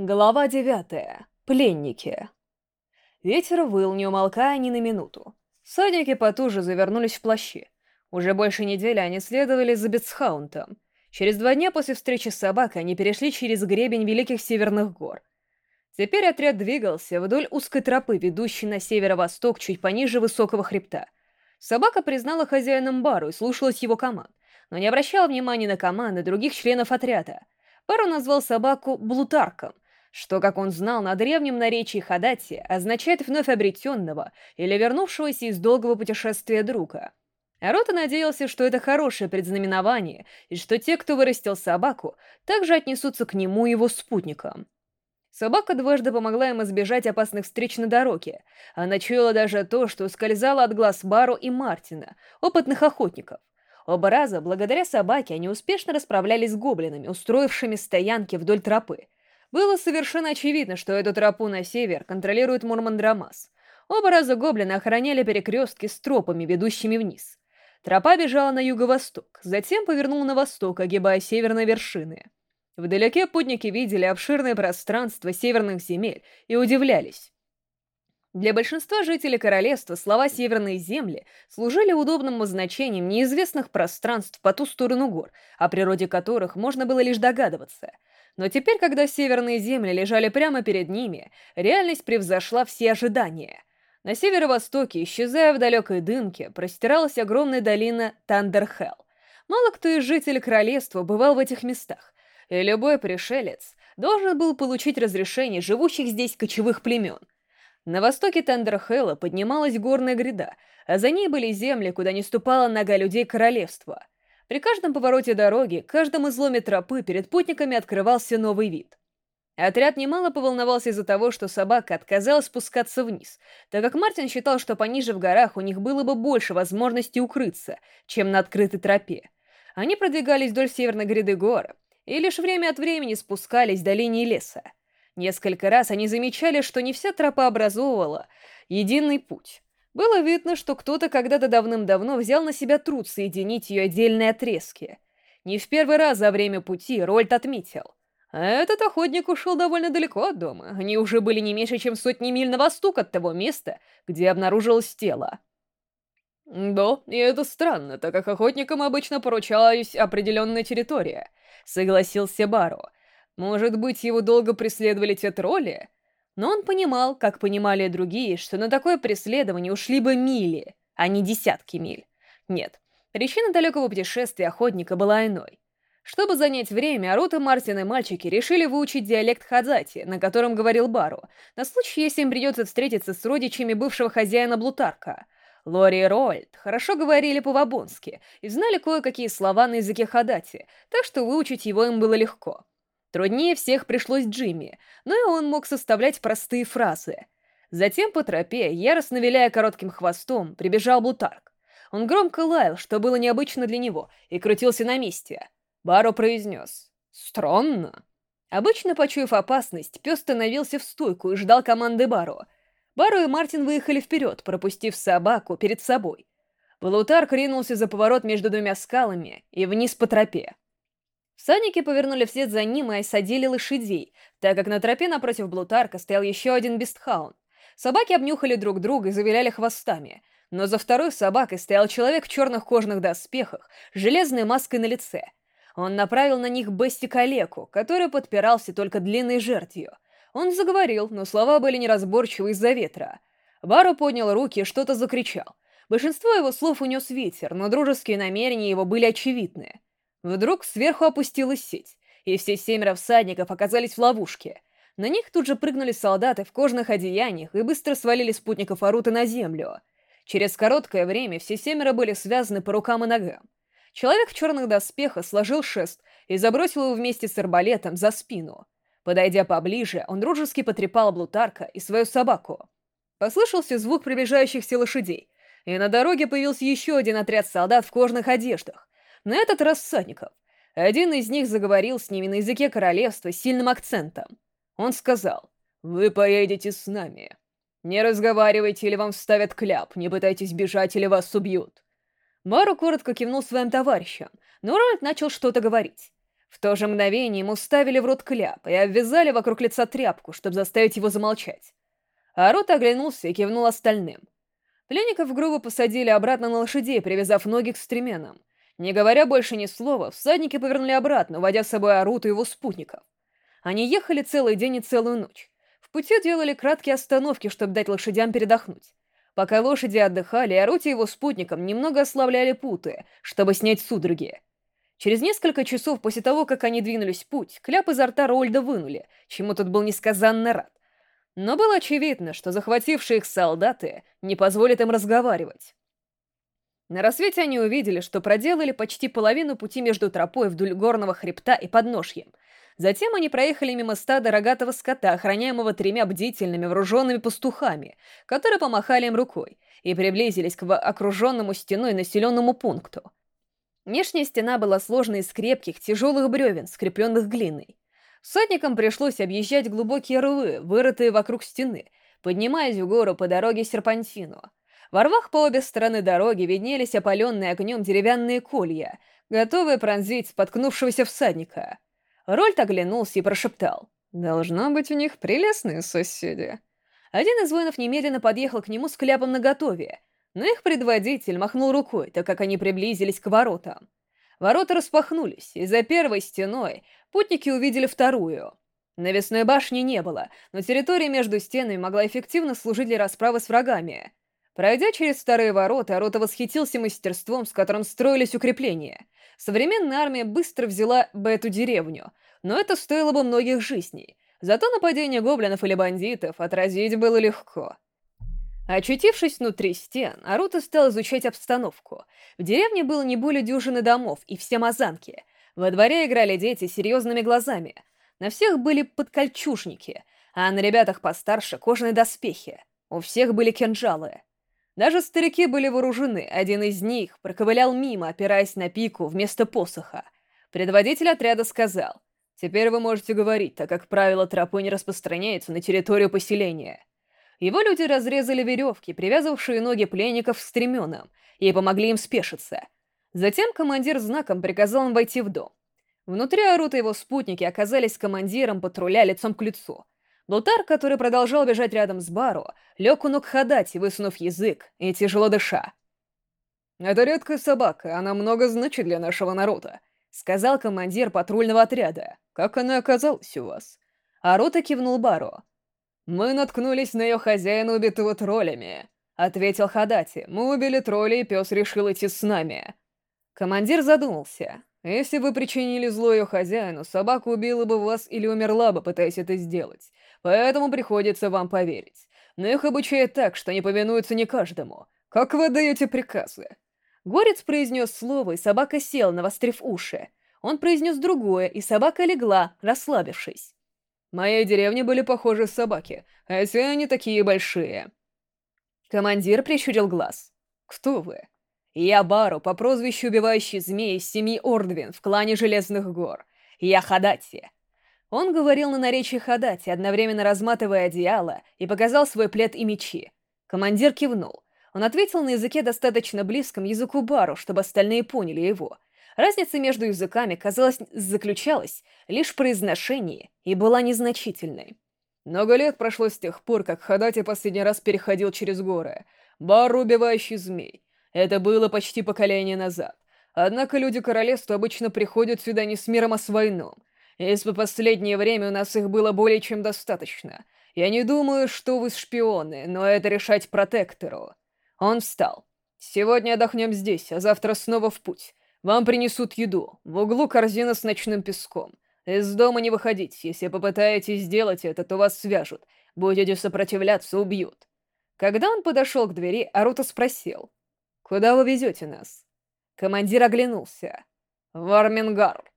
Глава девятая. Пленники. Ветер выл, не умолкая ни на минуту. Садники потуже завернулись в плащи. Уже больше недели они следовали за Бетсхаунтом. Через два дня после встречи с собакой они перешли через гребень Великих Северных гор. Теперь отряд двигался вдоль узкой тропы, ведущей на северо-восток чуть пониже высокого хребта. Собака признала хозяином Бару и слушалась его команд, но не обращала внимания на команды других членов отряда. Бару назвал собаку «блутарком», что, как он знал, на древнем наречии Хадати означает вновь обретенного или вернувшегося из долгого путешествия друга. Арота надеялся, что это хорошее предзнаменование, и что те, кто вырастил собаку, также отнесутся к нему и его спутникам. Собака дважды помогла им избежать опасных встреч на дороге. Она чуяла даже то, что ускользало от глаз Бару и Мартина, опытных охотников. Оба раза, благодаря собаке, они успешно расправлялись с гоблинами, устроившими стоянки вдоль тропы. Было совершенно очевидно, что эту тропу на север контролирует Мурмандрамас. Оба раза гоблины охраняли перекрестки с тропами, ведущими вниз. Тропа бежала на юго-восток, затем повернула на восток, огибая северные вершины. Вдалеке путники видели обширное пространство северных земель и удивлялись. Для большинства жителей королевства слова «северные земли» служили удобным обозначением неизвестных пространств по ту сторону гор, о природе которых можно было лишь догадываться — но теперь, когда северные земли лежали прямо перед ними, реальность превзошла все ожидания. На северо-востоке, исчезая в далекой дымке, простиралась огромная долина Тандерхелл. Мало кто из жителей королевства бывал в этих местах, и любой пришелец должен был получить разрешение живущих здесь кочевых племен. На востоке Тандерхелла поднималась горная гряда, а за ней были земли, куда не ступала нога людей королевства — при каждом повороте дороги, каждом изломе тропы перед путниками открывался новый вид. Отряд немало поволновался из-за того, что собака отказалась спускаться вниз, так как Мартин считал, что пониже в горах у них было бы больше возможностей укрыться, чем на открытой тропе. Они продвигались вдоль северной гряды гор и лишь время от времени спускались до линии леса. Несколько раз они замечали, что не вся тропа образовывала единый путь. Было видно, что кто-то когда-то давным-давно взял на себя труд соединить ее отдельные отрезки. Не в первый раз за время пути Рольд отметил. Этот охотник ушел довольно далеко от дома. Они уже были не меньше, чем сотни миль на восток от того места, где обнаружилось тело. «Да, и это странно, так как охотникам обычно поручалась определенная территория», — согласился Баро. «Может быть, его долго преследовали те тролли?» Но он понимал, как понимали и другие, что на такое преследование ушли бы мили, а не десятки миль. Нет, причина далекого путешествия охотника была иной. Чтобы занять время, Арута, Мартин и мальчики решили выучить диалект Хадзати, на котором говорил Бару, на случай, если им придется встретиться с родичами бывшего хозяина Блутарка. Лори и Рольд хорошо говорили по-вабонски и знали кое-какие слова на языке Хадати, так что выучить его им было легко. Труднее всех пришлось Джимми, но и он мог составлять простые фразы. Затем по тропе, яростно виляя коротким хвостом, прибежал Блутарк. Он громко лаял, что было необычно для него, и крутился на месте. Баро произнес «Странно». Обычно, почуяв опасность, пес становился в стойку и ждал команды Баро. Баро и Мартин выехали вперед, пропустив собаку перед собой. Блутарк ринулся за поворот между двумя скалами и вниз по тропе. Всадники повернули вслед за ним и осадили лошадей, так как на тропе напротив Блутарка стоял еще один бестхаун. Собаки обнюхали друг друга и завиляли хвостами, но за второй собакой стоял человек в черных кожаных доспехах, с железной маской на лице. Он направил на них Бести калеку, который подпирался только длинной жердью. Он заговорил, но слова были неразборчивы из-за ветра. Бару поднял руки и что-то закричал. Большинство его слов унес ветер, но дружеские намерения его были очевидны. Вдруг сверху опустилась сеть, и все семеро всадников оказались в ловушке. На них тут же прыгнули солдаты в кожаных одеяниях и быстро свалили спутников Аруты на землю. Через короткое время все семеро были связаны по рукам и ногам. Человек в черных доспехах сложил шест и забросил его вместе с арбалетом за спину. Подойдя поближе, он дружески потрепал Блутарка и свою собаку. Послышался звук приближающихся лошадей, и на дороге появился еще один отряд солдат в кожаных одеждах, на этот раз всадников. Один из них заговорил с ними на языке королевства с сильным акцентом. Он сказал, «Вы поедете с нами. Не разговаривайте, или вам вставят кляп, не пытайтесь бежать, или вас убьют». Мару коротко кивнул своим товарищам, но Рольд начал что-то говорить. В то же мгновение ему ставили в рот кляп и обвязали вокруг лица тряпку, чтобы заставить его замолчать. Арут оглянулся и кивнул остальным. Пленников грубо посадили обратно на лошадей, привязав ноги к стременам. Не говоря больше ни слова, всадники повернули обратно, уводя с собой Аруту и его спутников. Они ехали целый день и целую ночь. В пути делали краткие остановки, чтобы дать лошадям передохнуть. Пока лошади отдыхали, Арути и его спутникам немного ослабляли путы, чтобы снять судороги. Через несколько часов после того, как они двинулись в путь, кляп изо рта Рольда вынули, чему тот был несказанно рад. Но было очевидно, что захватившие их солдаты не позволят им разговаривать. На рассвете они увидели, что проделали почти половину пути между тропой вдоль горного хребта и подножьем. Затем они проехали мимо стада рогатого скота, охраняемого тремя бдительными вооруженными пастухами, которые помахали им рукой, и приблизились к окруженному стеной населенному пункту. Внешняя стена была сложена из крепких, тяжелых бревен, скрепленных глиной. Сотникам пришлось объезжать глубокие рвы, вырытые вокруг стены, поднимаясь в гору по дороге Серпантину. Во рвах по обе стороны дороги виднелись опаленные огнем деревянные колья, готовые пронзить споткнувшегося всадника. Рольд оглянулся и прошептал. «Должно быть у них прелестные соседи». Один из воинов немедленно подъехал к нему с кляпом наготове, но их предводитель махнул рукой, так как они приблизились к воротам. Ворота распахнулись, и за первой стеной путники увидели вторую. Навесной башни не было, но территория между стенами могла эффективно служить для расправы с врагами. Пройдя через старые ворота, Рота восхитился мастерством, с которым строились укрепления. Современная армия быстро взяла бы эту деревню, но это стоило бы многих жизней. Зато нападение гоблинов или бандитов отразить было легко. Очутившись внутри стен, Арута стал изучать обстановку. В деревне было не более дюжины домов, и все мазанки. Во дворе играли дети с серьезными глазами. На всех были подкольчужники, а на ребятах постарше кожаные доспехи. У всех были кинжалы. Даже старики были вооружены, один из них проковылял мимо, опираясь на пику вместо посоха. Предводитель отряда сказал, «Теперь вы можете говорить, так как правило тропы не распространяется на территорию поселения». Его люди разрезали веревки, привязывавшие ноги пленников к стременам, и помогли им спешиться. Затем командир знаком приказал им войти в дом. Внутри Арута его спутники оказались командиром патруля лицом к лицу. Лутар, который продолжал бежать рядом с Бару, лег у ног Хадати, высунув язык и тяжело дыша. «Это редкая собака, она много значит для нашего народа», — сказал командир патрульного отряда. «Как она оказалась у вас?» Арута кивнул Бару. «Мы наткнулись на ее хозяина, убитого троллями», — ответил Хадати. «Мы убили тролля, и пес решил идти с нами». Командир задумался. «Если вы причинили зло ее хозяину, собака убила бы вас или умерла бы, пытаясь это сделать. Поэтому приходится вам поверить. Но их обучают так, что они повинуются не каждому. Как вы даете приказы?» Горец произнес слово, и собака села, навострив уши. Он произнес другое, и собака легла, расслабившись. Моей деревне были похожи собаки, а все они такие большие. Командир прищурил глаз. «Кто вы?» «Я Бару, по прозвищу убивающий змей из семьи Ордвин в клане Железных гор. Я Хадати». Он говорил на наречии Хадати, одновременно разматывая одеяло, и показал свой плед и мечи. Командир кивнул. Он ответил на языке достаточно близком языку Бару, чтобы остальные поняли его — Разница между языками, казалось, заключалась лишь в произношении и была незначительной. Много лет прошло с тех пор, как Хадати последний раз переходил через горы. Бар, убивающий змей. Это было почти поколение назад. Однако люди королевства обычно приходят сюда не с миром, а с войной. Если в последнее время у нас их было более чем достаточно. Я не думаю, что вы шпионы, но это решать протектору. Он встал. Сегодня отдохнем здесь, а завтра снова в путь. Вам принесут еду. В углу корзина с ночным песком. Из дома не выходить. Если попытаетесь сделать это, то вас свяжут. Будете сопротивляться, убьют. Когда он подошел к двери, Арута спросил. «Куда вы везете нас?» Командир оглянулся. «В Армингар».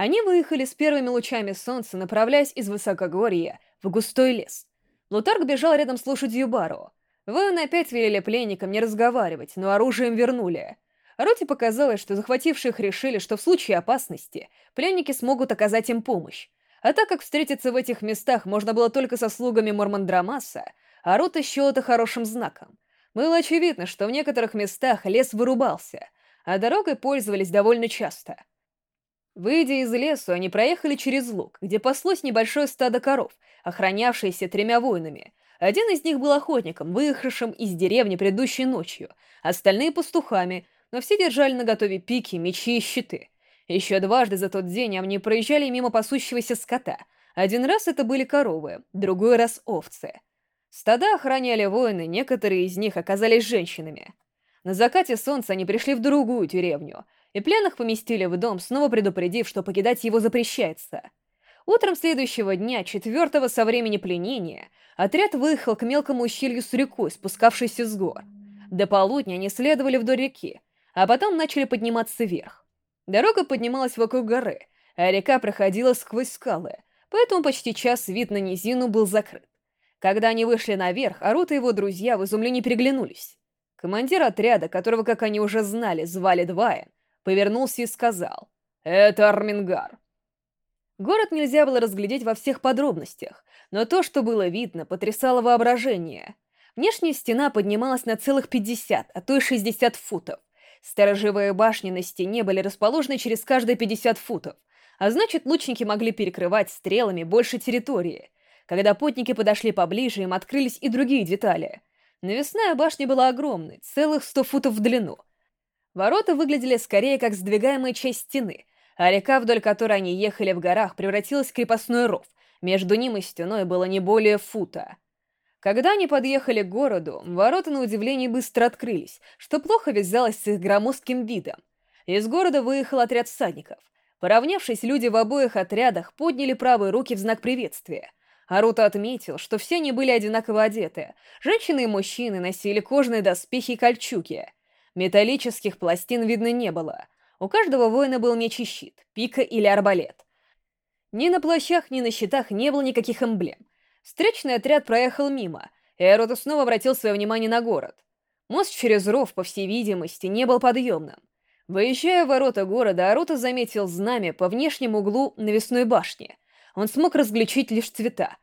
Они выехали с первыми лучами солнца, направляясь из высокогорья в густой лес. Лутарк бежал рядом с лошадью Бару. Воины опять велели пленникам не разговаривать, но оружием вернули — Роте показалось, что захвативших решили, что в случае опасности пленники смогут оказать им помощь. А так как встретиться в этих местах можно было только со слугами Мормандрамаса, а Рота счел это хорошим знаком. Было очевидно, что в некоторых местах лес вырубался, а дорогой пользовались довольно часто. Выйдя из лесу, они проехали через луг, где паслось небольшое стадо коров, охранявшееся тремя воинами. Один из них был охотником, выехавшим из деревни предыдущей ночью, остальные — пастухами, но все держали наготове пики, мечи и щиты. Еще дважды за тот день они проезжали мимо пасущегося скота. Один раз это были коровы, другой раз овцы. Стада охраняли воины, некоторые из них оказались женщинами. На закате солнца они пришли в другую деревню, и пленных поместили в дом, снова предупредив, что покидать его запрещается. Утром следующего дня, четвертого со времени пленения, отряд выехал к мелкому ущелью с рекой, спускавшейся с гор. До полудня они следовали вдоль реки, а потом начали подниматься вверх. Дорога поднималась вокруг горы, а река проходила сквозь скалы, поэтому почти час вид на низину был закрыт. Когда они вышли наверх, Арут и его друзья в изумлении переглянулись. Командир отряда, которого, как они уже знали, звали Двайн, повернулся и сказал «Это Армингар». Город нельзя было разглядеть во всех подробностях, но то, что было видно, потрясало воображение. Внешняя стена поднималась на целых 50, а то и 60 футов. Сторожевые башни на стене были расположены через каждые 50 футов, а значит, лучники могли перекрывать стрелами больше территории. Когда путники подошли поближе, им открылись и другие детали. Навесная башня была огромной, целых 100 футов в длину. Ворота выглядели скорее как сдвигаемая часть стены, а река, вдоль которой они ехали в горах, превратилась в крепостной ров. Между ним и стеной было не более фута. Когда они подъехали к городу, ворота на удивление быстро открылись, что плохо вязалось с их громоздким видом. Из города выехал отряд всадников. Поравнявшись, люди в обоих отрядах подняли правые руки в знак приветствия. Арута отметил, что все они были одинаково одеты. Женщины и мужчины носили кожаные доспехи и кольчуги. Металлических пластин видно не было. У каждого воина был меч и щит, пика или арбалет. Ни на плащах, ни на щитах не было никаких эмблем. Встречный отряд проехал мимо, и Эрота снова обратил свое внимание на город. Мост через ров, по всей видимости, не был подъемным. Выезжая в ворота города, Арута заметил знамя по внешнему углу навесной башни. Он смог различить лишь цвета.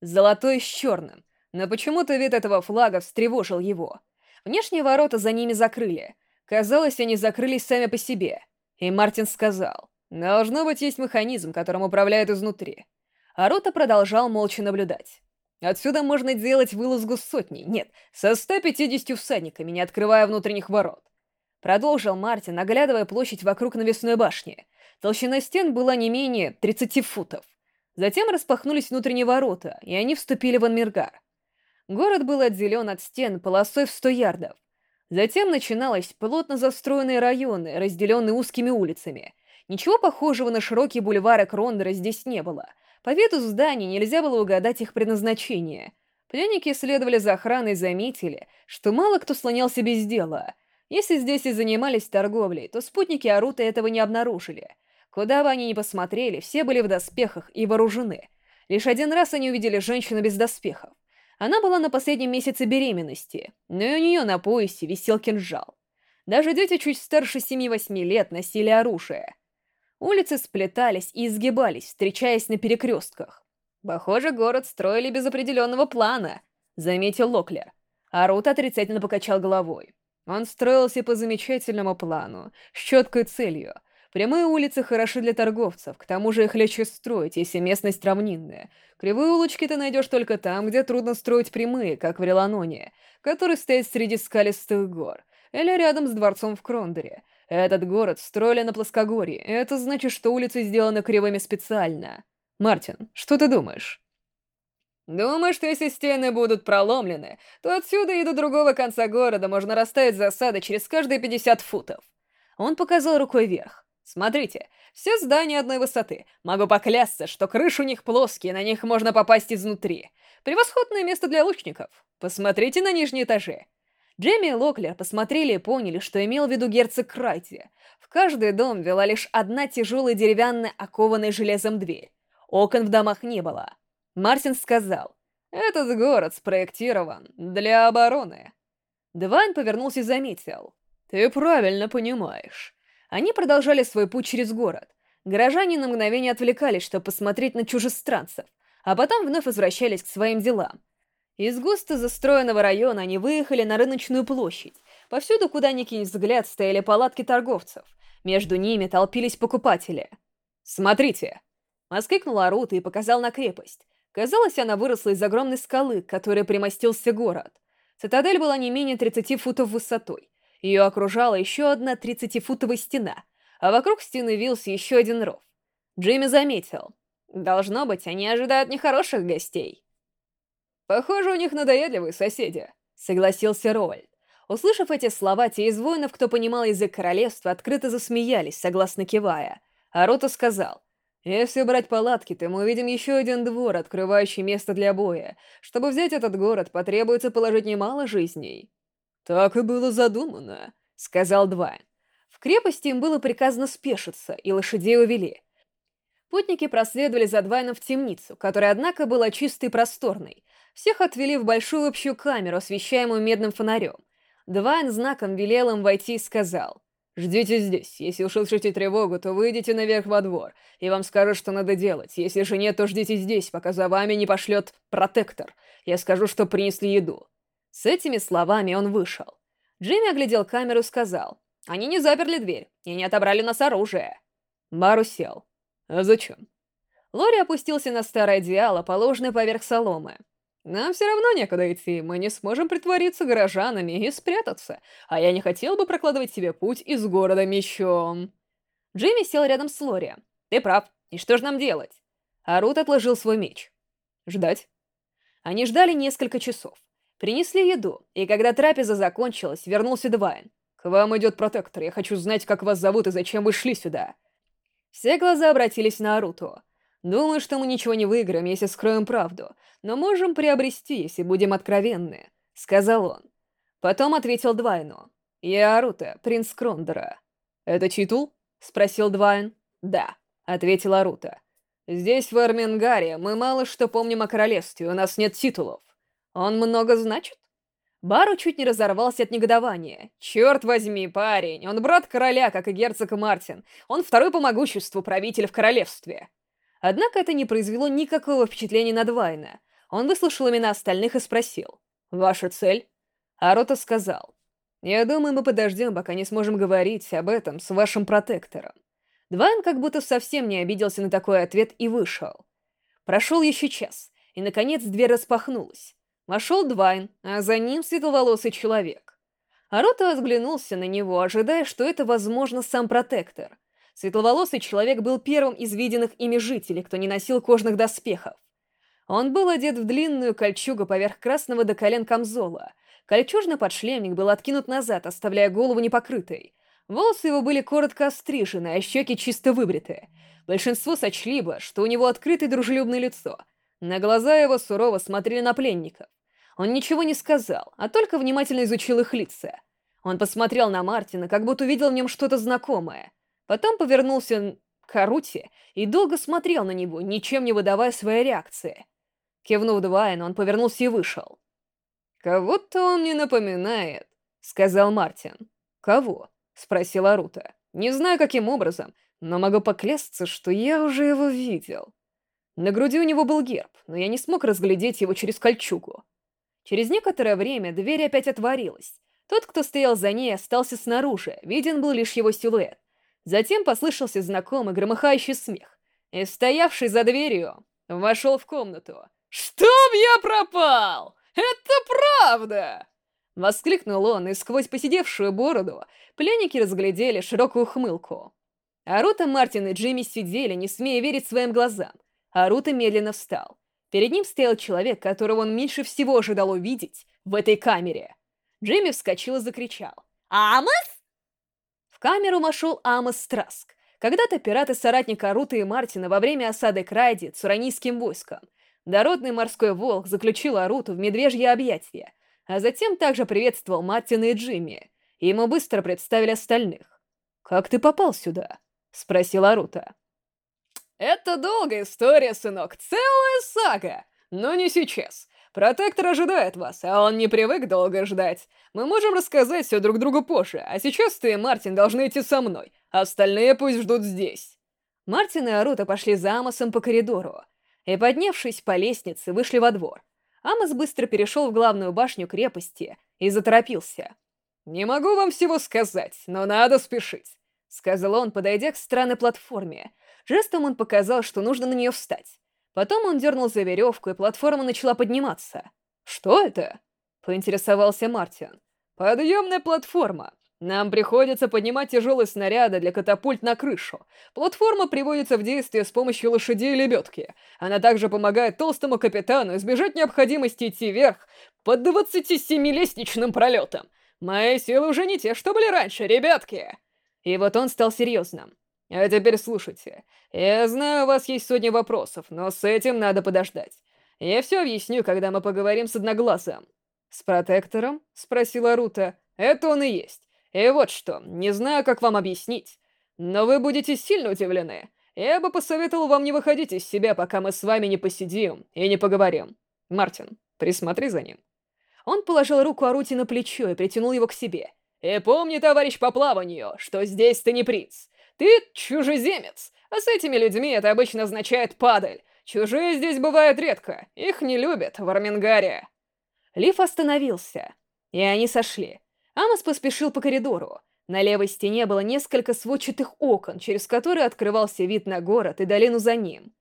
Золотой с черным, но почему-то вид этого флага встревожил его. Внешние ворота за ними закрыли. Казалось, они закрылись сами по себе. И Мартин сказал, «Должно быть, есть механизм, которым управляют изнутри. А Рота продолжал молча наблюдать. Отсюда можно делать вылазгу сотни, нет, со 150 всадниками, не открывая внутренних ворот. Продолжил Мартин, оглядывая площадь вокруг навесной башни. Толщина стен была не менее 30 футов. Затем распахнулись внутренние ворота, и они вступили в Анмиргар. Город был отделен от стен полосой в 100 ярдов. Затем начиналось плотно застроенные районы, разделенные узкими улицами. Ничего похожего на широкие бульвары Крондера здесь не было — по виду зданий нельзя было угадать их предназначение. Пленники следовали за охраной и заметили, что мало кто слонялся без дела. Если здесь и занимались торговлей, то спутники Арута этого не обнаружили. Куда бы они ни посмотрели, все были в доспехах и вооружены. Лишь один раз они увидели женщину без доспехов. Она была на последнем месяце беременности, но и у нее на поясе висел кинжал. Даже дети чуть старше 7-8 лет носили оружие — Улицы сплетались и изгибались, встречаясь на перекрестках. «Похоже, город строили без определенного плана», — заметил Локлер. А Рут отрицательно покачал головой. Он строился по замечательному плану, с четкой целью. Прямые улицы хороши для торговцев, к тому же их легче строить, если местность равнинная. Кривые улочки ты найдешь только там, где трудно строить прямые, как в Реланоне, который стоит среди скалистых гор, или рядом с дворцом в Крондере — этот город строили на плоскогорье, это значит, что улицы сделаны кривыми специально. Мартин, что ты думаешь? Думаю, что если стены будут проломлены, то отсюда и до другого конца города можно расставить засады через каждые 50 футов. Он показал рукой вверх. Смотрите, все здания одной высоты. Могу поклясться, что крыши у них плоские, на них можно попасть изнутри. Превосходное место для лучников. Посмотрите на нижние этажи. Джемми и Локлер посмотрели и поняли, что имел в виду герцог Крайти. В каждый дом вела лишь одна тяжелая деревянная, окованная железом дверь. Окон в домах не было. Мартин сказал, «Этот город спроектирован для обороны». Двайн повернулся и заметил, «Ты правильно понимаешь». Они продолжали свой путь через город. Горожане на мгновение отвлекались, чтобы посмотреть на чужестранцев, а потом вновь возвращались к своим делам. Из густо застроенного района они выехали на рыночную площадь. Повсюду, куда ни кинь взгляд, стояли палатки торговцев. Между ними толпились покупатели. «Смотрите!» — воскликнул Арута и показал на крепость. Казалось, она выросла из огромной скалы, к которой примостился город. Цитадель была не менее 30 футов высотой. Ее окружала еще одна 30-футовая стена, а вокруг стены вился еще один ров. Джимми заметил. Должно быть, они ожидают нехороших гостей. «Похоже, у них надоедливые соседи», — согласился Роальд. Услышав эти слова, те из воинов, кто понимал язык королевства, открыто засмеялись, согласно кивая. А Рота сказал, «Если брать палатки, то мы увидим еще один двор, открывающий место для боя. Чтобы взять этот город, потребуется положить немало жизней». «Так и было задумано», — сказал Двайн. В крепости им было приказано спешиться, и лошадей увели. Путники проследовали за Двайном в темницу, которая, однако, была чистой и просторной. Всех отвели в большую общую камеру, освещаемую медным фонарем. Двайн знаком велел им войти и сказал, «Ждите здесь. Если услышите тревогу, то выйдите наверх во двор, и вам скажут, что надо делать. Если же нет, то ждите здесь, пока за вами не пошлет протектор. Я скажу, что принесли еду». С этими словами он вышел. Джимми оглядел камеру и сказал, «Они не заперли дверь и не отобрали нас оружие». Бару сел. «А зачем?» Лори опустился на старое одеяло, положенное поверх соломы. Нам все равно некуда идти, мы не сможем притвориться горожанами и спрятаться, а я не хотел бы прокладывать себе путь из города мечом. Джимми сел рядом с Лори. Ты прав, и что же нам делать? А Рут отложил свой меч. Ждать. Они ждали несколько часов. Принесли еду, и когда трапеза закончилась, вернулся Двайн. «К вам идет протектор, я хочу знать, как вас зовут и зачем вы шли сюда». Все глаза обратились на Аруту. Думаю, что мы ничего не выиграем, если скроем правду, но можем приобрести, если будем откровенны», — сказал он. Потом ответил Двайну. «Я Арута, принц Крондера». «Это титул?» — спросил Двайн. «Да», — ответил Арута. «Здесь, в Армингаре, мы мало что помним о королевстве, у нас нет титулов. Он много значит?» Бару чуть не разорвался от негодования. «Черт возьми, парень, он брат короля, как и герцог Мартин. Он второй по могуществу правитель в королевстве». Однако это не произвело никакого впечатления на Двайна. Он выслушал имена остальных и спросил. «Ваша цель?» Арота сказал. «Я думаю, мы подождем, пока не сможем говорить об этом с вашим протектором». Двайн как будто совсем не обиделся на такой ответ и вышел. Прошел еще час, и, наконец, дверь распахнулась. Вошел Двайн, а за ним светловолосый человек. Арота взглянулся на него, ожидая, что это, возможно, сам протектор. Светловолосый человек был первым из виденных ими жителей, кто не носил кожных доспехов. Он был одет в длинную кольчугу поверх красного до колен камзола. Кольчужный подшлемник был откинут назад, оставляя голову непокрытой. Волосы его были коротко острижены, а щеки чисто выбриты. Большинство сочли бы, что у него открытое дружелюбное лицо. На глаза его сурово смотрели на пленников. Он ничего не сказал, а только внимательно изучил их лица. Он посмотрел на Мартина, как будто увидел в нем что-то знакомое. Потом повернулся к Аруте и долго смотрел на него, ничем не выдавая своей реакции. Кивнув Двайн, он повернулся и вышел. «Кого-то он не напоминает», — сказал Мартин. «Кого?» — спросила Арута. «Не знаю, каким образом, но могу поклясться, что я уже его видел». На груди у него был герб, но я не смог разглядеть его через кольчугу. Через некоторое время дверь опять отворилась. Тот, кто стоял за ней, остался снаружи, виден был лишь его силуэт. Затем послышался знакомый громыхающий смех, и стоявший за дверью вошел в комнату. «Чтоб я пропал! Это правда!» Воскликнул он, и сквозь посидевшую бороду пленники разглядели широкую ухмылку. Арута, Мартин и Джимми сидели, не смея верить своим глазам. Арута медленно встал. Перед ним стоял человек, которого он меньше всего ожидал увидеть в этой камере. Джимми вскочил и закричал. «Амос?» В камеру вошел Амос Страск, когда-то пират и соратник Арута и Мартина во время осады Крайди цуранийским войском. Дородный морской волк заключил Аруту в медвежье объятие, а затем также приветствовал Мартина и Джимми, ему быстро представили остальных. «Как ты попал сюда?» — спросил Арута. «Это долгая история, сынок, целая сага, но не сейчас. Протектор ожидает вас, а он не привык долго ждать. Мы можем рассказать все друг другу позже, а сейчас ты и Мартин должны идти со мной, остальные пусть ждут здесь». Мартин и Арута пошли за Амосом по коридору и, поднявшись по лестнице, вышли во двор. Амос быстро перешел в главную башню крепости и заторопился. «Не могу вам всего сказать, но надо спешить. — сказал он, подойдя к странной платформе. Жестом он показал, что нужно на нее встать. Потом он дернул за веревку, и платформа начала подниматься. «Что это?» — поинтересовался Мартин. «Подъемная платформа. Нам приходится поднимать тяжелые снаряды для катапульт на крышу. Платформа приводится в действие с помощью лошадей и лебедки. Она также помогает толстому капитану избежать необходимости идти вверх под 27-лестничным пролетом. Мои силы уже не те, что были раньше, ребятки!» И вот он стал серьезным. «А теперь слушайте. Я знаю, у вас есть сотни вопросов, но с этим надо подождать. Я все объясню, когда мы поговорим с Одноглазым». «С протектором?» — спросила Рута. «Это он и есть. И вот что, не знаю, как вам объяснить, но вы будете сильно удивлены. Я бы посоветовал вам не выходить из себя, пока мы с вами не посидим и не поговорим. Мартин, присмотри за ним». Он положил руку Арути на плечо и притянул его к себе. «И помни, товарищ по плаванию, что здесь ты не принц. Ты чужеземец, а с этими людьми это обычно означает падаль. Чужие здесь бывают редко, их не любят в Армингаре». Лиф остановился, и они сошли. Амос поспешил по коридору. На левой стене было несколько сводчатых окон, через которые открывался вид на город и долину за ним.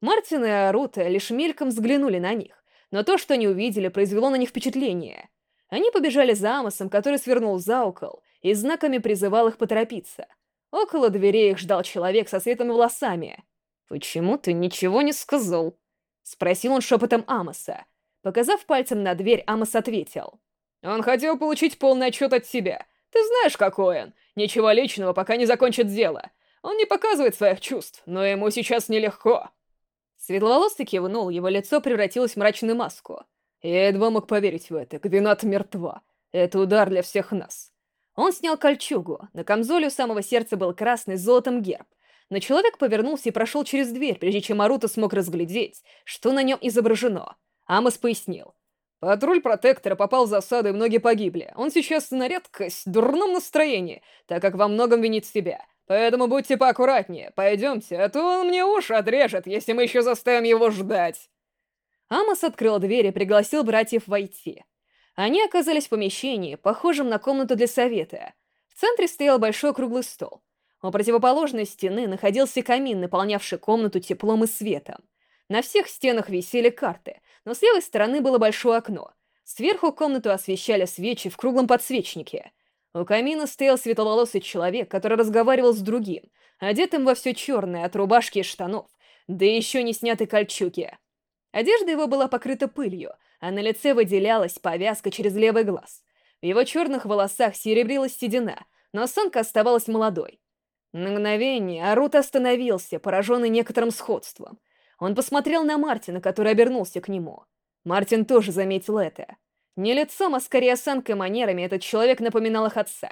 Мартин и Арута лишь мельком взглянули на них, но то, что они увидели, произвело на них впечатление. Они побежали за Амосом, который свернул за угол и знаками призывал их поторопиться. Около дверей их ждал человек со светлыми волосами. «Почему ты ничего не сказал?» — спросил он шепотом Амоса. Показав пальцем на дверь, Амос ответил. Он хотел получить полный отчет от себя. Ты знаешь, какой он. Ничего личного, пока не закончит дело. Он не показывает своих чувств, но ему сейчас нелегко. Светловолосый кивнул, его лицо превратилось в мрачную маску. Я едва мог поверить в это. Гвинат мертва. Это удар для всех нас. Он снял кольчугу. На камзоле у самого сердца был красный с золотом герб. Но человек повернулся и прошел через дверь, прежде чем Аруто смог разглядеть, что на нем изображено. Амос пояснил. Патруль протектора попал в засаду, и многие погибли. Он сейчас на редкость в дурном настроении, так как во многом винит себя. Поэтому будьте поаккуратнее. Пойдемте, а то он мне уши отрежет, если мы еще заставим его ждать. Амос открыл дверь и пригласил братьев войти. Они оказались в помещении, похожем на комнату для совета. В центре стоял большой круглый стол. У противоположной стены находился камин, наполнявший комнату теплом и светом. На всех стенах висели карты, но с левой стороны было большое окно. Сверху комнату освещали свечи в круглом подсвечнике. У камина стоял светловолосый человек, который разговаривал с другим, одетым во все черное от рубашки и штанов, да еще не снятой кольчуги. Одежда его была покрыта пылью, а на лице выделялась повязка через левый глаз. В его черных волосах серебрилась седина, но осанка оставалась молодой. На мгновение Арут остановился, пораженный некоторым сходством. Он посмотрел на Мартина, который обернулся к нему. Мартин тоже заметил это. Не лицом, а скорее осанкой и манерами этот человек напоминал их отца.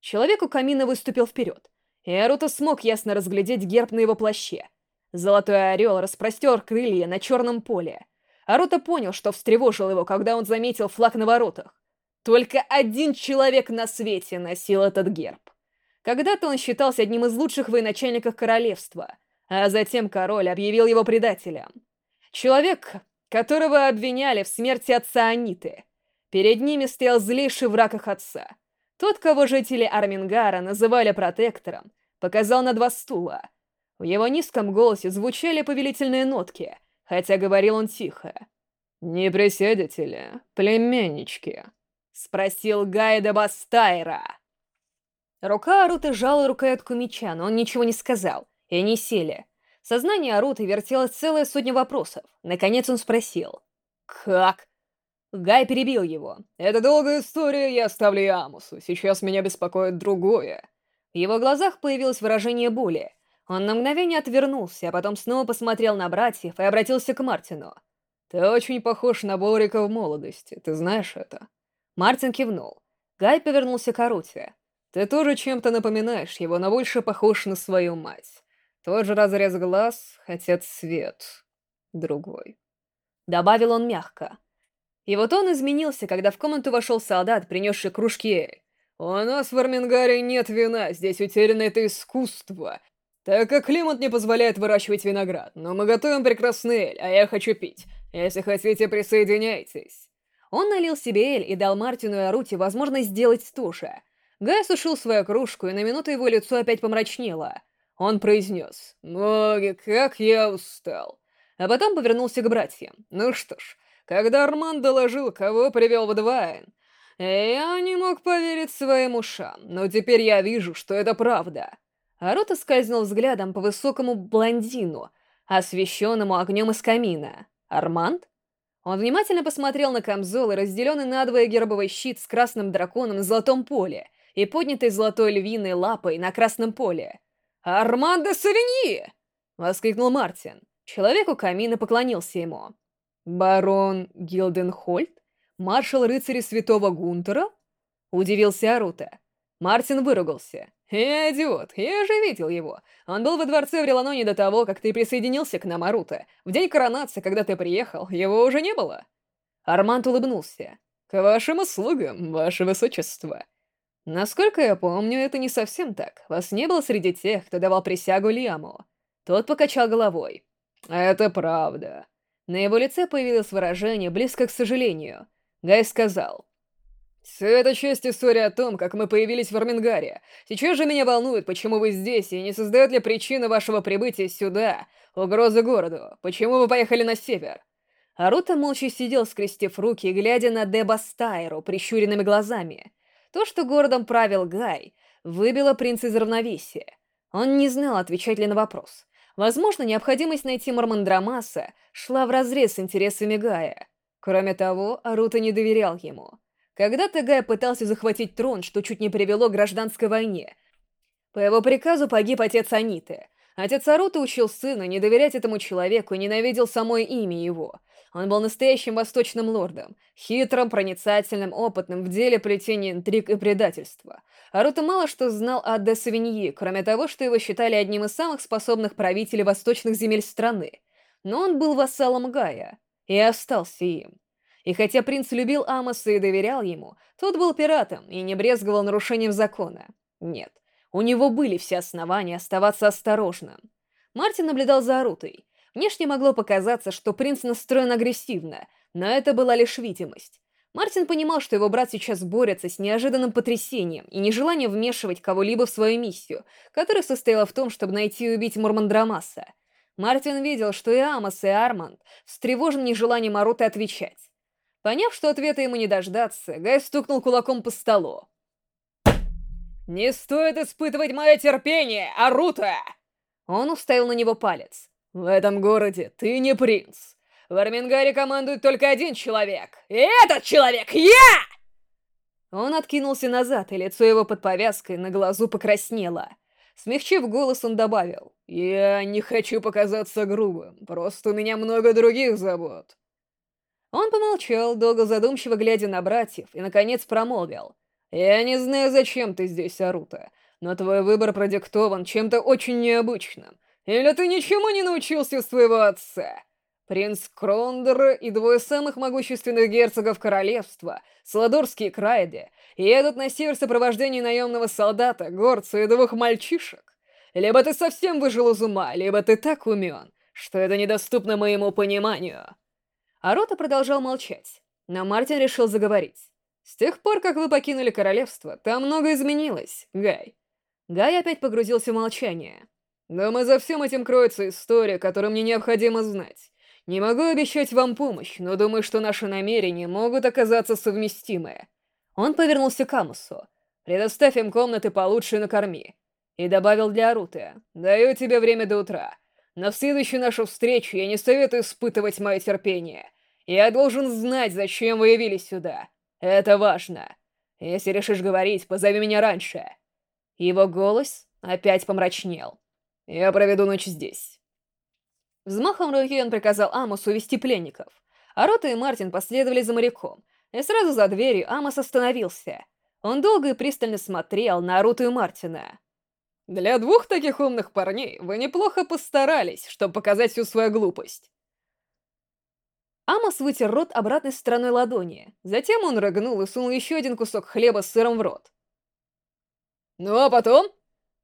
Человек у камина выступил вперед, и Аруто смог ясно разглядеть герб на его плаще. Золотой орел распростер крылья на черном поле. Аруто понял, что встревожил его, когда он заметил флаг на воротах. Только один человек на свете носил этот герб. Когда-то он считался одним из лучших военачальников королевства — а затем король объявил его предателем. Человек, которого обвиняли в смерти отца Аниты. Перед ними стоял злейший враг их отца. Тот, кого жители Армингара называли протектором, показал на два стула. В его низком голосе звучали повелительные нотки, хотя говорил он тихо. «Не присядете ли, племяннички?» — спросил Гайда Бастайра. Рука Аруты жала рукоятку меча, но он ничего не сказал и они сели. Сознание Аруты вертелось целая сотня вопросов. Наконец он спросил. «Как?» Гай перебил его. «Это долгая история, я оставлю Амусу. Сейчас меня беспокоит другое». В его глазах появилось выражение боли. Он на мгновение отвернулся, а потом снова посмотрел на братьев и обратился к Мартину. «Ты очень похож на Борика в молодости, ты знаешь это?» Мартин кивнул. Гай повернулся к Аруте. «Ты тоже чем-то напоминаешь его, но больше похож на свою мать. Тот же разрез глаз, хотя цвет другой. Добавил он мягко. И вот он изменился, когда в комнату вошел солдат, принесший кружки эль. «У нас в Армингаре нет вина, здесь утеряно это искусство, так как климат не позволяет выращивать виноград, но мы готовим прекрасный эль, а я хочу пить. Если хотите, присоединяйтесь». Он налил себе эль и дал Мартину и Арути возможность сделать же. Гай сушил свою кружку, и на минуту его лицо опять помрачнело. Он произнес «Боги, как я устал!» А потом повернулся к братьям. «Ну что ж, когда Арман доложил, кого привел в Двайн, я не мог поверить своим ушам, но теперь я вижу, что это правда». Арута скользнул взглядом по высокому блондину, освещенному огнем из камина. «Арманд?» Он внимательно посмотрел на камзол и разделенный надвое гербовый щит с красным драконом на золотом поле и поднятой золотой львиной лапой на красном поле. «Армандо Савиньи!» — воскликнул Мартин. Человек у камина поклонился ему. «Барон Гилденхольд? Маршал рыцарей святого Гунтера?» — удивился Арута. Мартин выругался. «Я идиот, я же видел его. Он был во дворце в Реланоне до того, как ты присоединился к нам, Арута. В день коронации, когда ты приехал, его уже не было». Арманд улыбнулся. «К вашим услугам, ваше высочество». Насколько я помню, это не совсем так. Вас не было среди тех, кто давал присягу Лиаму. Тот покачал головой. Это правда. На его лице появилось выражение, близко к сожалению. Гай сказал. «Все это часть истории о том, как мы появились в Армингаре. Сейчас же меня волнует, почему вы здесь, и не создает ли причина вашего прибытия сюда угрозы городу? Почему вы поехали на север?» Арута молча сидел, скрестив руки, глядя на Деба Стайру прищуренными глазами. То, что городом правил Гай, выбило принца из равновесия. Он не знал, отвечать ли на вопрос. Возможно, необходимость найти Мормандрамаса шла вразрез с интересами Гая. Кроме того, Арута не доверял ему. Когда-то Гай пытался захватить трон, что чуть не привело к гражданской войне. По его приказу погиб отец Аниты. Отец Арута учил сына не доверять этому человеку и ненавидел самое имя его — он был настоящим восточным лордом, хитрым, проницательным, опытным в деле плетения интриг и предательства. Аруто мало что знал о де Савиньи, кроме того, что его считали одним из самых способных правителей восточных земель страны. Но он был вассалом Гая и остался им. И хотя принц любил Амоса и доверял ему, тот был пиратом и не брезговал нарушением закона. Нет, у него были все основания оставаться осторожным. Мартин наблюдал за Арутой, Внешне могло показаться, что принц настроен агрессивно, но это была лишь видимость. Мартин понимал, что его брат сейчас борется с неожиданным потрясением и нежеланием вмешивать кого-либо в свою миссию, которая состояла в том, чтобы найти и убить Мурмандрамаса. Мартин видел, что и Амос, и Арманд встревожен нежеланием Аруты отвечать. Поняв, что ответа ему не дождаться, Гай стукнул кулаком по столу. «Не стоит испытывать мое терпение, Арута!» Он уставил на него палец. В этом городе ты не принц. В Армингаре командует только один человек. И этот человек — я! Он откинулся назад, и лицо его под повязкой на глазу покраснело. Смягчив голос, он добавил. «Я не хочу показаться грубым, просто у меня много других забот». Он помолчал, долго задумчиво глядя на братьев, и, наконец, промолвил. «Я не знаю, зачем ты здесь, Арута, но твой выбор продиктован чем-то очень необычным. Или ты ничему не научился у своего отца? Принц Крондер и двое самых могущественных герцогов королевства, Сладорский и Крайде, едут на север в сопровождении наемного солдата, горца и двух мальчишек. Либо ты совсем выжил из ума, либо ты так умен, что это недоступно моему пониманию. А Рота продолжал молчать, но Мартин решил заговорить. С тех пор, как вы покинули королевство, там много изменилось, Гай. Гай опять погрузился в молчание. Думаю, за всем этим кроется история, которую мне необходимо знать. Не могу обещать вам помощь, но думаю, что наши намерения могут оказаться совместимы. Он повернулся к Амусу. «Предоставь им комнаты получше и накорми». И добавил для Аруты. «Даю тебе время до утра. На следующую нашу встречу я не советую испытывать мое терпение. Я должен знать, зачем вы явились сюда. Это важно. Если решишь говорить, позови меня раньше». Его голос опять помрачнел. Я проведу ночь здесь. Взмахом руки он приказал Амосу увести пленников. А Рота и Мартин последовали за моряком, и сразу за дверью Амос остановился. Он долго и пристально смотрел на Руту и Мартина. «Для двух таких умных парней вы неплохо постарались, чтобы показать всю свою глупость». Амос вытер рот обратной стороной ладони. Затем он рыгнул и сунул еще один кусок хлеба с сыром в рот. «Ну а потом?»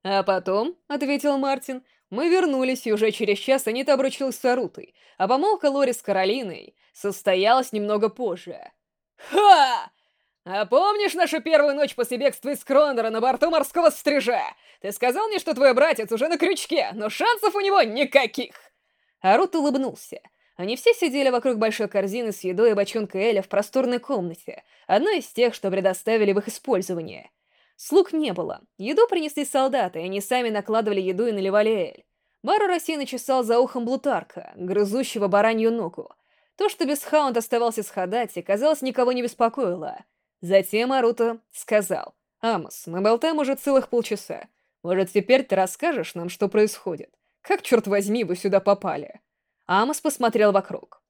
«А потом», — ответил Мартин, — «мы вернулись, и уже через час Анита обручилась с Арутой, а помолвка Лори с Каролиной состоялась немного позже». «Ха!» «А помнишь нашу первую ночь после бегства из Крондора на борту морского стрижа? Ты сказал мне, что твой братец уже на крючке, но шансов у него никаких!» Арут улыбнулся. Они все сидели вокруг большой корзины с едой и бочонкой Эля в просторной комнате, одной из тех, что предоставили в их использование. Слуг не было. Еду принесли солдаты, и они сами накладывали еду и наливали Эль. Бару рассеянно чесал за ухом Блутарка, грызущего баранью ногу. То, что Бесхаунд оставался с Хадати, казалось, никого не беспокоило. Затем Аруто сказал, «Амос, мы болтаем уже целых полчаса. Может, теперь ты расскажешь нам, что происходит? Как, черт возьми, вы сюда попали?» Амос посмотрел вокруг.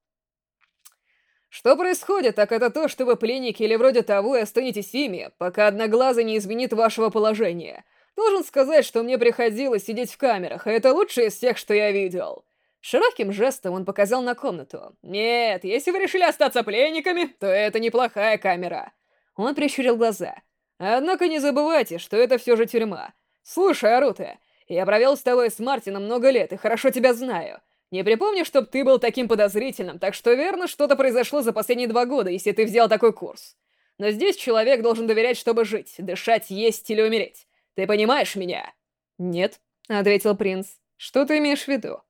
«Что происходит, так это то, что вы пленники или вроде того и останетесь ими, пока Одноглазый не изменит вашего положения. Должен сказать, что мне приходилось сидеть в камерах, и это лучшее из всех, что я видел». Широким жестом он показал на комнату. «Нет, если вы решили остаться пленниками, то это неплохая камера». Он прищурил глаза. «Однако не забывайте, что это все же тюрьма. Слушай, Арута, я провел с тобой с Мартином много лет и хорошо тебя знаю. Не припомню, чтоб ты был таким подозрительным, так что верно, что-то произошло за последние два года, если ты взял такой курс. Но здесь человек должен доверять, чтобы жить, дышать, есть или умереть. Ты понимаешь меня?» «Нет», — ответил принц. «Что ты имеешь в виду?»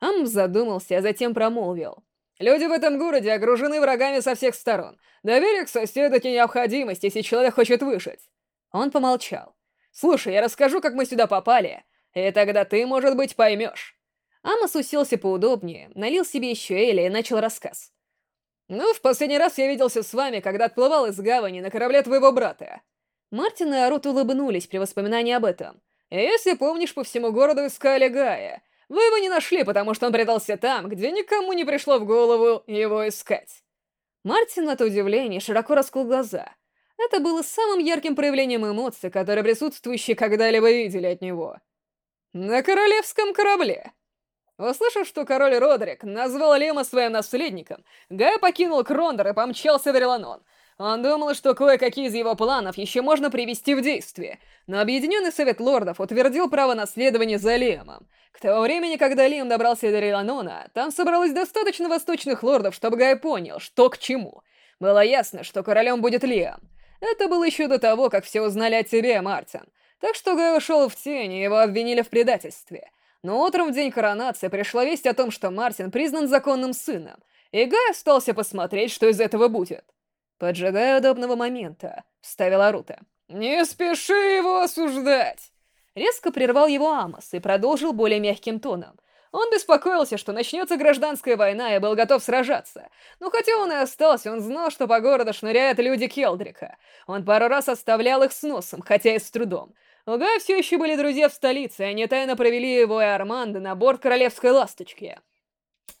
Ам задумался, а затем промолвил. «Люди в этом городе окружены врагами со всех сторон. Доверие к это необходимость, если человек хочет выжить». Он помолчал. «Слушай, я расскажу, как мы сюда попали, и тогда ты, может быть, поймешь». Амос уселся поудобнее, налил себе еще Эля и начал рассказ. «Ну, в последний раз я виделся с вами, когда отплывал из гавани на корабле твоего брата». Мартин и Арут улыбнулись при воспоминании об этом. «Если помнишь, по всему городу искали Гая. Вы его не нашли, потому что он предался там, где никому не пришло в голову его искать». Мартин от удивления широко раскрыл глаза. Это было самым ярким проявлением эмоций, которые присутствующие когда-либо видели от него. «На королевском корабле», Услышав, что король Родерик назвал Лема своим наследником, Гай покинул Крондор и помчался в Реланон. Он думал, что кое-какие из его планов еще можно привести в действие, но Объединенный Совет Лордов утвердил право наследования за Лемом. К тому времени, когда Лем добрался до Реланона, там собралось достаточно восточных лордов, чтобы Гай понял, что к чему. Было ясно, что королем будет Лем. Это было еще до того, как все узнали о тебе, Мартин. Так что Гай ушел в тень, и его обвинили в предательстве. Но утром в день коронации пришла весть о том, что Мартин признан законным сыном, и Гай остался посмотреть, что из этого будет. «Поджидая удобного момента», — вставила Рута. «Не спеши его осуждать!» Резко прервал его Амос и продолжил более мягким тоном. Он беспокоился, что начнется гражданская война и был готов сражаться. Но хотя он и остался, он знал, что по городу шныряют люди Келдрика. Он пару раз оставлял их с носом, хотя и с трудом. У Гая все еще были друзья в столице, и они тайно провели его и Армандо на борт королевской ласточки.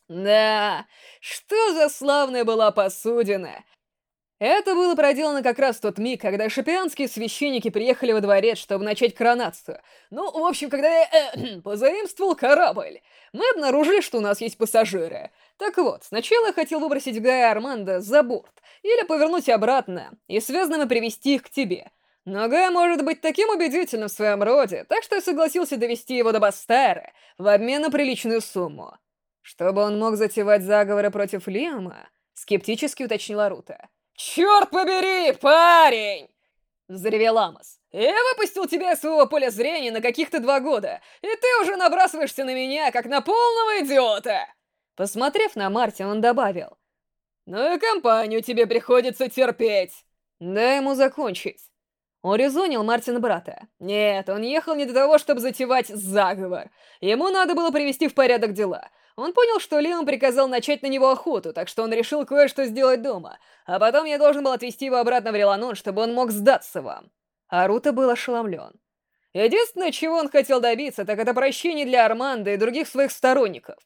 Да, что за славная была посудина! Это было проделано как раз в тот миг, когда шипианские священники приехали во дворец, чтобы начать коронацию. Ну, в общем, когда я э, позаимствовал корабль, мы обнаружили, что у нас есть пассажиры. Так вот, сначала я хотел выбросить Гая Армандо за борт, или повернуть обратно, и связанными привести их к тебе. Но Гай может быть таким убедительным в своем роде, так что я согласился довести его до Бастайра в обмен на приличную сумму. Чтобы он мог затевать заговоры против Лиама, скептически уточнила Рута. «Черт побери, парень!» — взревел Амос. «Я выпустил тебя из своего поля зрения на каких-то два года, и ты уже набрасываешься на меня, как на полного идиота!» Посмотрев на Марти, он добавил. «Ну и компанию тебе приходится терпеть!» «Дай ему закончить!» Он резонил Мартина брата. Нет, он ехал не для того, чтобы затевать заговор. Ему надо было привести в порядок дела. Он понял, что Леон приказал начать на него охоту, так что он решил кое-что сделать дома. А потом я должен был отвезти его обратно в Реланон, чтобы он мог сдаться вам. Арута был ошеломлен. Единственное, чего он хотел добиться, так это прощение для Арманда и других своих сторонников.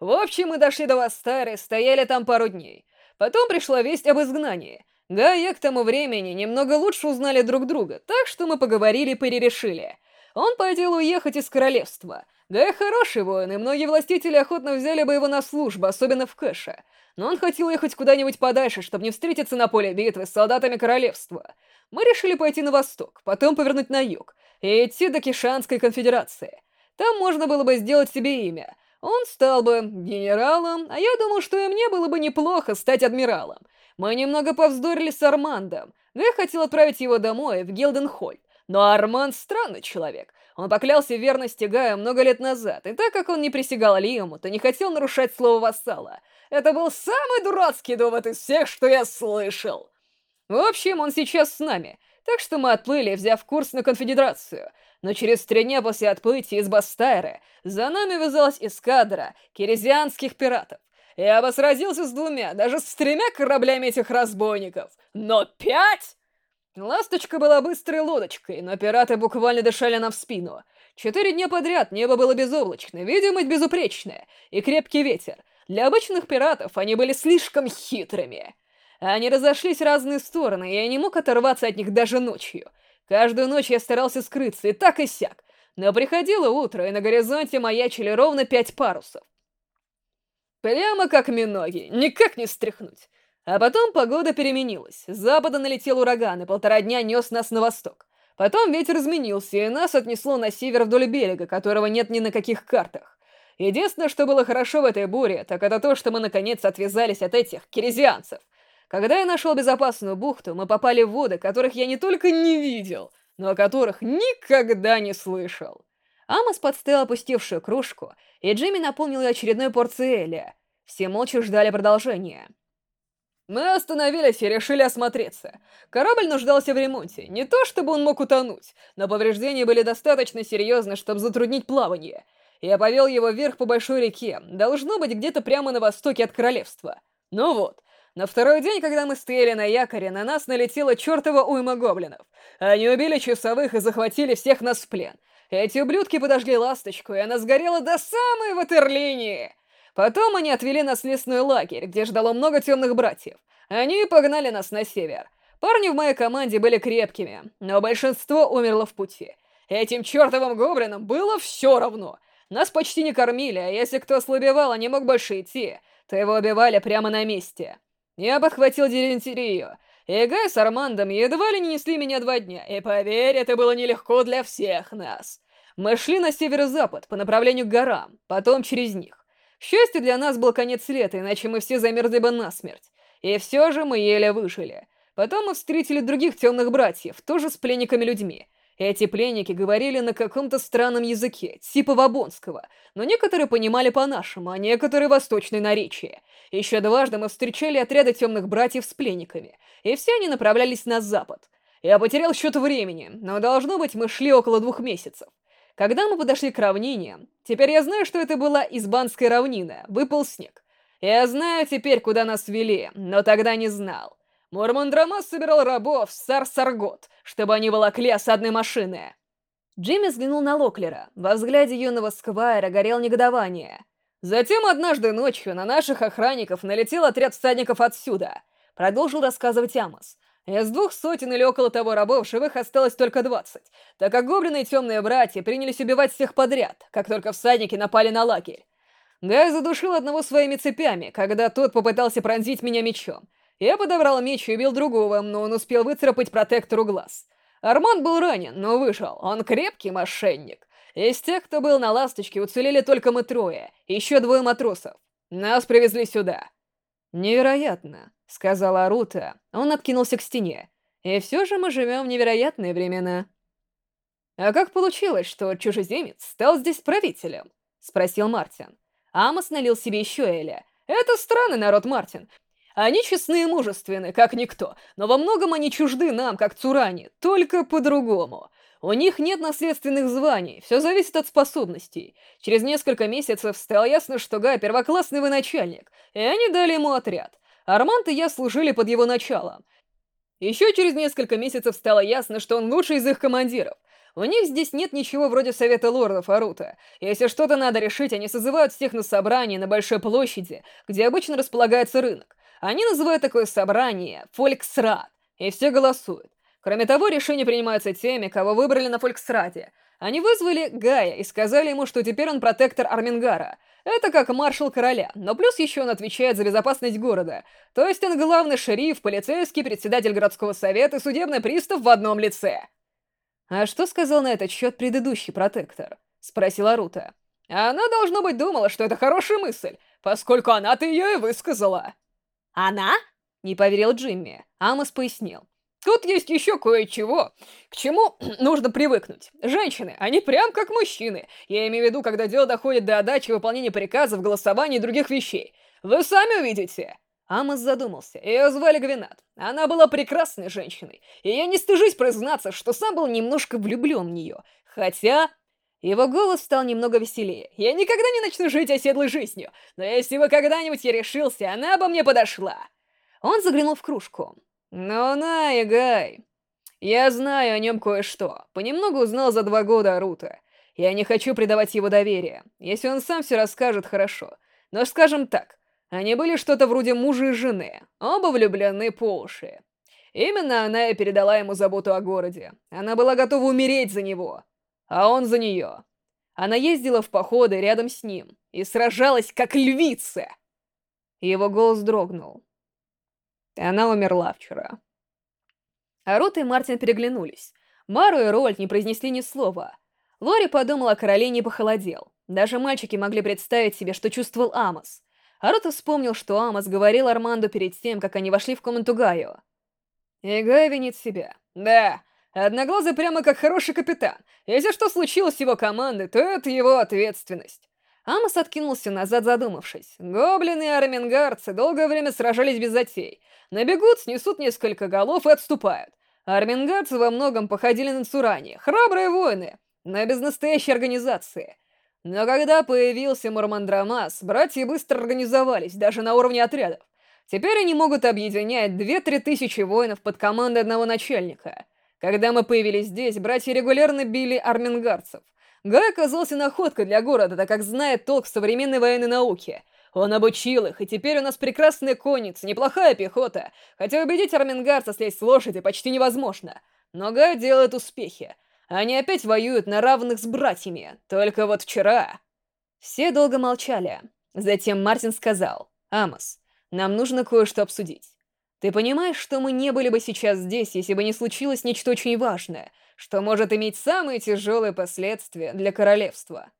В общем, мы дошли до Вастары, стояли там пару дней. Потом пришла весть об изгнании. Да, я к тому времени немного лучше узнали друг друга, так что мы поговорили и перерешили. Он хотел уехать из королевства. Гай хороший воин, и многие властители охотно взяли бы его на службу, особенно в Кэше. Но он хотел ехать куда-нибудь подальше, чтобы не встретиться на поле битвы с солдатами королевства. Мы решили пойти на восток, потом повернуть на юг и идти до Кишанской конфедерации. Там можно было бы сделать себе имя. Он стал бы генералом, а я думал, что и мне было бы неплохо стать адмиралом. Мы немного повздорили с Армандом, но я хотел отправить его домой, в Гилденхольд. Но Арманд странный человек. Он поклялся верности Гаю много лет назад, и так как он не присягал Лиаму, то не хотел нарушать слово вассала. Это был самый дурацкий довод из всех, что я слышал. В общем, он сейчас с нами, так что мы отплыли, взяв курс на конфедерацию. Но через три дня после отплытия из Бастайры за нами вязалась эскадра кирезианских пиратов. Я бы сразился с двумя, даже с тремя кораблями этих разбойников. Но пять? Ласточка была быстрой лодочкой, но пираты буквально дышали нам в спину. Четыре дня подряд небо было безоблачное, видимость безупречная и крепкий ветер. Для обычных пиратов они были слишком хитрыми. Они разошлись в разные стороны, и я не мог оторваться от них даже ночью. Каждую ночь я старался скрыться, и так и сяк. Но приходило утро, и на горизонте маячили ровно пять парусов. Прямо как миноги, никак не стряхнуть. А потом погода переменилась. С запада налетел ураган, и полтора дня нес нас на восток. Потом ветер изменился, и нас отнесло на север вдоль берега, которого нет ни на каких картах. Единственное, что было хорошо в этой буре, так это то, что мы наконец отвязались от этих кирезианцев. Когда я нашел безопасную бухту, мы попали в воды, которых я не только не видел, но о которых никогда не слышал. Амос подставил опустевшую кружку, и Джимми наполнил ее очередной порцией Эля. Все молча ждали продолжения. Мы остановились и решили осмотреться. Корабль нуждался в ремонте. Не то чтобы он мог утонуть, но повреждения были достаточно серьезны, чтобы затруднить плавание. Я повел его вверх по большой реке, должно быть где-то прямо на востоке от королевства. Ну вот, на второй день, когда мы стояли на якоре, на нас налетела чертова уйма гоблинов. Они убили часовых и захватили всех нас в плен. Эти ублюдки подожгли ласточку, и она сгорела до самой ватерлинии. Потом они отвели нас в лесной лагерь, где ждало много темных братьев. Они погнали нас на север. Парни в моей команде были крепкими, но большинство умерло в пути. Этим чертовым гоблинам было все равно. Нас почти не кормили, а если кто ослабевал и не мог больше идти, то его убивали прямо на месте. Я подхватил дизентерию, и Гай с Армандом едва ли не несли меня два дня, и поверь, это было нелегко для всех нас. Мы шли на северо-запад, по направлению к горам, потом через них. К счастью для нас был конец лета, иначе мы все замерзли бы насмерть. И все же мы еле выжили. Потом мы встретили других темных братьев, тоже с пленниками-людьми. Эти пленники говорили на каком-то странном языке, типа вабонского, но некоторые понимали по-нашему, а некоторые восточное наречие. Еще дважды мы встречали отряды темных братьев с пленниками, и все они направлялись на запад. Я потерял счет времени, но, должно быть, мы шли около двух месяцев. Когда мы подошли к равнине, теперь я знаю, что это была Избанская равнина, выпал снег. Я знаю теперь, куда нас вели, но тогда не знал. Мурмандрамас собирал рабов с Сар-Саргот, чтобы они волокли осадные машины. Джимми взглянул на Локлера. Во взгляде юного Сквайра горел негодование. Затем однажды ночью на наших охранников налетел отряд всадников отсюда. Продолжил рассказывать Амос. Из двух сотен или около того рабов живых осталось только двадцать, так как гоблины и темные братья принялись убивать всех подряд, как только всадники напали на лагерь. Гай задушил одного своими цепями, когда тот попытался пронзить меня мечом. Я подобрал меч и убил другого, но он успел выцарапать протектору глаз. Арман был ранен, но выжил. Он крепкий мошенник. Из тех, кто был на «Ласточке», уцелели только мы трое, еще двое матросов. Нас привезли сюда. «Невероятно», — сказала Арута. Он откинулся к стене. «И все же мы живем в невероятные времена». «А как получилось, что чужеземец стал здесь правителем?» — спросил Мартин. Амос налил себе еще Эля. «Это странный народ, Мартин. Они честны и мужественны, как никто, но во многом они чужды нам, как Цурани, только по-другому. У них нет наследственных званий, все зависит от способностей. Через несколько месяцев стало ясно, что Гай первоклассный военачальник, и они дали ему отряд. Арманд и я служили под его началом. Еще через несколько месяцев стало ясно, что он лучший из их командиров. У них здесь нет ничего вроде Совета Лордов Арута. Если что-то надо решить, они созывают всех на собрание на Большой площади, где обычно располагается рынок. Они называют такое собрание «Фольксрат», и все голосуют. Кроме того, решения принимаются теми, кого выбрали на Фольксраде. Они вызвали Гая и сказали ему, что теперь он протектор Армингара. Это как маршал короля, но плюс еще он отвечает за безопасность города. То есть он главный шериф, полицейский, председатель городского совета и судебный пристав в одном лице. «А что сказал на этот счет предыдущий протектор?» — спросила Рута. «Она, должно быть, думала, что это хорошая мысль, поскольку она-то ее и высказала». «Она?» — Не поверил Джимми. Амос пояснил. Тут есть еще кое-чего, к чему нужно привыкнуть. Женщины, они прям как мужчины. Я имею в виду, когда дело доходит до отдачи выполнения приказов, голосования и других вещей. Вы сами увидите. Амос задумался. Ее звали Гвинат. Она была прекрасной женщиной. И я не стыжусь признаться, что сам был немножко влюблен в нее. Хотя... Его голос стал немного веселее. «Я никогда не начну жить оседлой жизнью, но если бы когда-нибудь я решился, она бы мне подошла!» Он заглянул в кружку. «Ну, на, Игай. Я знаю о нем кое-что. Понемногу узнал за два года о Рута. Я не хочу предавать его доверие. Если он сам все расскажет, хорошо. Но скажем так, они были что-то вроде мужа и жены, оба влюблены по уши. Именно она и передала ему заботу о городе. Она была готова умереть за него, а он за нее. Она ездила в походы рядом с ним и сражалась как львица. Его голос дрогнул. Она умерла вчера. А и Мартин переглянулись. Мару и Рольд не произнесли ни слова. Лори подумала о короле не похолодел. Даже мальчики могли представить себе, что чувствовал Амос. А Рут вспомнил, что Амос говорил Арманду перед тем, как они вошли в комнату Гайо. И Гай винит себя. Да, Одноглазый прямо как хороший капитан. Если что случилось с его командой, то это его ответственность. Амос откинулся назад, задумавшись. Гоблины и армингардцы долгое время сражались без затей. Набегут, снесут несколько голов и отступают. Армингардцы во многом походили на Цурани, храбрые воины, но без настоящей организации. Но когда появился Мурмандрамас, братья быстро организовались, даже на уровне отрядов. Теперь они могут объединять две-три тысячи воинов под командой одного начальника. Когда мы появились здесь, братья регулярно били армингарцев. Гай оказался находкой для города, так как знает толк в современной военной науке — он обучил их, и теперь у нас прекрасная конница, неплохая пехота, хотя убедить армингарца слезть с лошади почти невозможно. Но Гай делает успехи. Они опять воюют на равных с братьями, только вот вчера... Все долго молчали. Затем Мартин сказал, «Амос, нам нужно кое-что обсудить. Ты понимаешь, что мы не были бы сейчас здесь, если бы не случилось нечто очень важное, что может иметь самые тяжелые последствия для королевства?»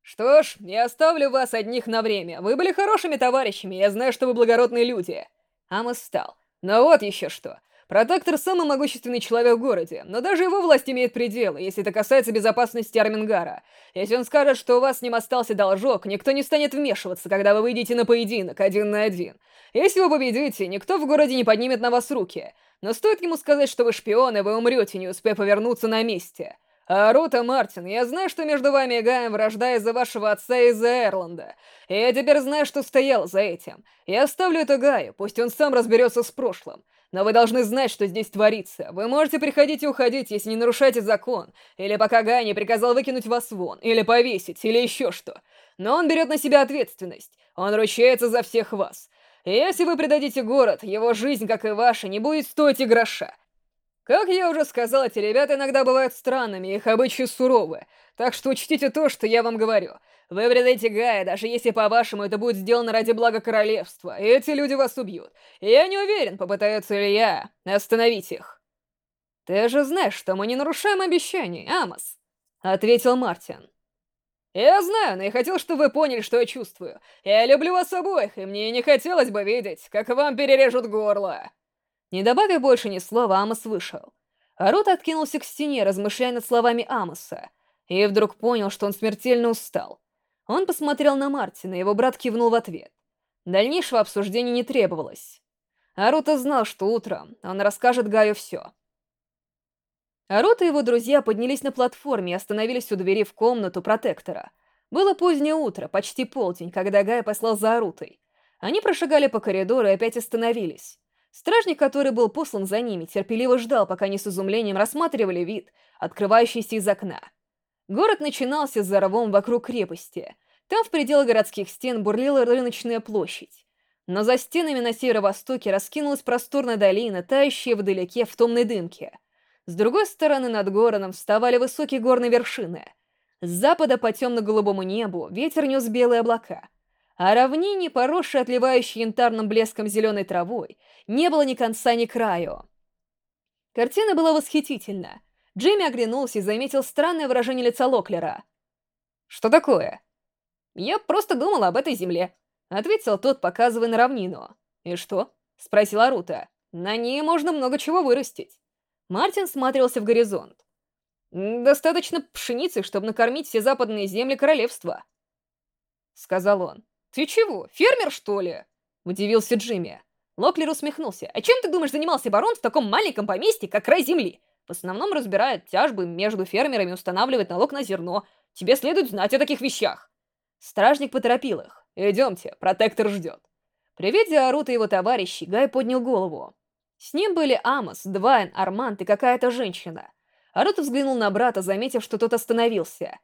«Что ж, я оставлю вас одних на время. Вы были хорошими товарищами, я знаю, что вы благородные люди». Амос встал. «Но вот еще что. Протектор — самый могущественный человек в городе, но даже его власть имеет пределы, если это касается безопасности Армингара. Если он скажет, что у вас с ним остался должок, никто не станет вмешиваться, когда вы выйдете на поединок один на один. Если вы победите, никто в городе не поднимет на вас руки. Но стоит ему сказать, что вы шпионы, вы умрете, не успев повернуться на месте. А Рута Мартин, я знаю, что между вами и Гаем вражда из-за вашего отца и из-за Эрланда. И я теперь знаю, что стоял за этим. Я оставлю это Гаю, пусть он сам разберется с прошлым. Но вы должны знать, что здесь творится. Вы можете приходить и уходить, если не нарушаете закон, или пока Гай не приказал выкинуть вас вон, или повесить, или еще что. Но он берет на себя ответственность. Он ручается за всех вас. Если вы предадите город, его жизнь, как и ваша, не будет стоить и гроша. Как я уже сказал, эти ребята иногда бывают странными, их обычаи суровы, так что учтите то, что я вам говорю. Вы предаете Гая, даже если, по-вашему, это будет сделано ради блага королевства, эти люди вас убьют. Я не уверен, попытается ли я остановить их. «Ты же знаешь, что мы не нарушаем обещаний, Амос», — ответил Мартин. «Я знаю, но я хотел, чтобы вы поняли, что я чувствую. Я люблю вас обоих, и мне не хотелось бы видеть, как вам перережут горло». Не добавив больше ни слова, Амос вышел. А Рот откинулся к стене, размышляя над словами Амоса, и вдруг понял, что он смертельно устал. Он посмотрел на Мартина, его брат кивнул в ответ. Дальнейшего обсуждения не требовалось. Арута знал, что утром он расскажет Гаю все. Арута и его друзья поднялись на платформе и остановились у двери в комнату протектора. Было позднее утро, почти полдень, когда Гай послал за Арутой. Они прошагали по коридору и опять остановились. Стражник, который был послан за ними, терпеливо ждал, пока они с изумлением рассматривали вид, открывающийся из окна. Город начинался с зарвом вокруг крепости. Там в пределах городских стен бурлила рыночная площадь. Но за стенами на северо-востоке раскинулась просторная долина, тающая вдалеке в томной дымке. С другой стороны над городом вставали высокие горные вершины. С запада по темно-голубому небу ветер нес белые облака — а равнине, поросшей отливающей янтарным блеском зеленой травой, не было ни конца, ни краю. Картина была восхитительна. Джимми оглянулся и заметил странное выражение лица Локлера. «Что такое?» «Я просто думал об этой земле», — ответил тот, показывая на равнину. «И что? — спросила Рута. «На ней можно много чего вырастить». Мартин смотрелся в горизонт. «Достаточно пшеницы, чтобы накормить все западные земли королевства», — сказал он. «Ты чего, фермер, что ли?» — удивился Джимми. Локлер усмехнулся. «А чем ты думаешь занимался барон в таком маленьком поместье, как край земли? В основном разбирает тяжбы между фермерами устанавливает налог на зерно. Тебе следует знать о таких вещах». Стражник поторопил их. «Идемте, протектор ждет». При виде Арута и его товарищей Гай поднял голову. С ним были Амос, Двайн, Арманд и какая-то женщина. Арута взглянул на брата, заметив, что тот остановился.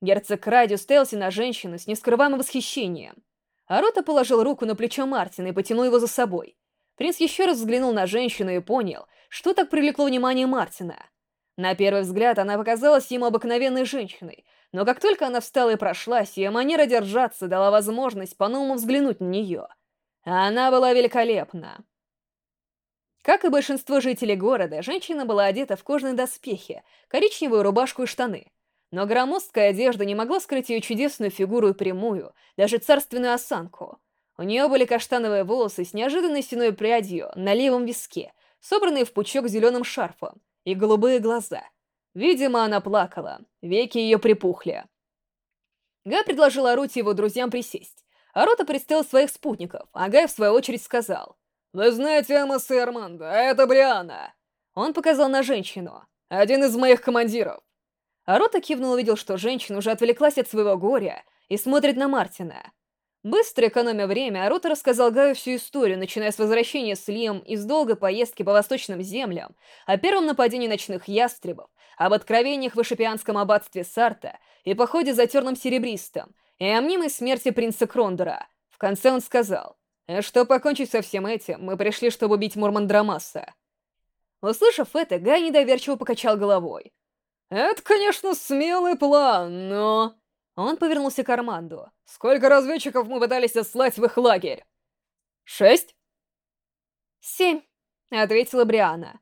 Герцог Ради уставился на женщину с нескрываемым восхищением. Арута положил руку на плечо Мартина и потянул его за собой. Принц еще раз взглянул на женщину и понял, что так привлекло внимание Мартина. На первый взгляд она показалась ему обыкновенной женщиной, но как только она встала и прошлась, ее манера держаться дала возможность по-новому взглянуть на нее. Она была великолепна. Как и большинство жителей города, женщина была одета в кожаные доспехи, коричневую рубашку и штаны. Но громоздкая одежда не могла скрыть ее чудесную фигуру и прямую, даже царственную осанку. У нее были каштановые волосы с неожиданной стеной прядью на левом виске, собранные в пучок зеленым шарфом, и голубые глаза. Видимо, она плакала, веки ее припухли. Гай предложил Аруте его друзьям присесть. Арута представил своих спутников, а Гай, в свою очередь, сказал... «Вы знаете Амоса и Армандо, а это Бриана!» Он показал на женщину. «Один из моих командиров». Арота кивнул и увидел, что женщина уже отвлеклась от своего горя и смотрит на Мартина. Быстро экономя время, Арота рассказал Гаю всю историю, начиная с возвращения с Лием из долгой поездки по восточным землям, о первом нападении ночных ястребов, об откровениях в Ишипианском аббатстве Сарта и походе за Терным Серебристым, и о мнимой смерти принца Крондора. В конце он сказал, «Э, что покончить со всем этим, мы пришли, чтобы убить Мурмандрамаса. Услышав это, Гай недоверчиво покачал головой. «Это, конечно, смелый план, но...» Он повернулся к Арманду. «Сколько разведчиков мы пытались отслать в их лагерь?» «Шесть?» «Семь», — ответила Бриана.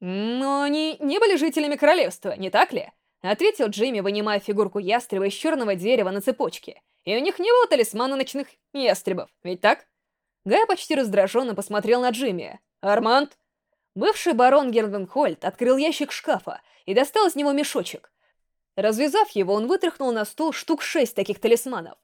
«Но они не были жителями королевства, не так ли?» — ответил Джимми, вынимая фигурку ястреба из черного дерева на цепочке. «И у них не было талисмана ночных ястребов, ведь так?» Гай почти раздраженно посмотрел на Джимми. «Арманд?» Бывший барон Гервенхольд открыл ящик шкафа и достал из него мешочек. Развязав его, он вытряхнул на стол штук шесть таких талисманов.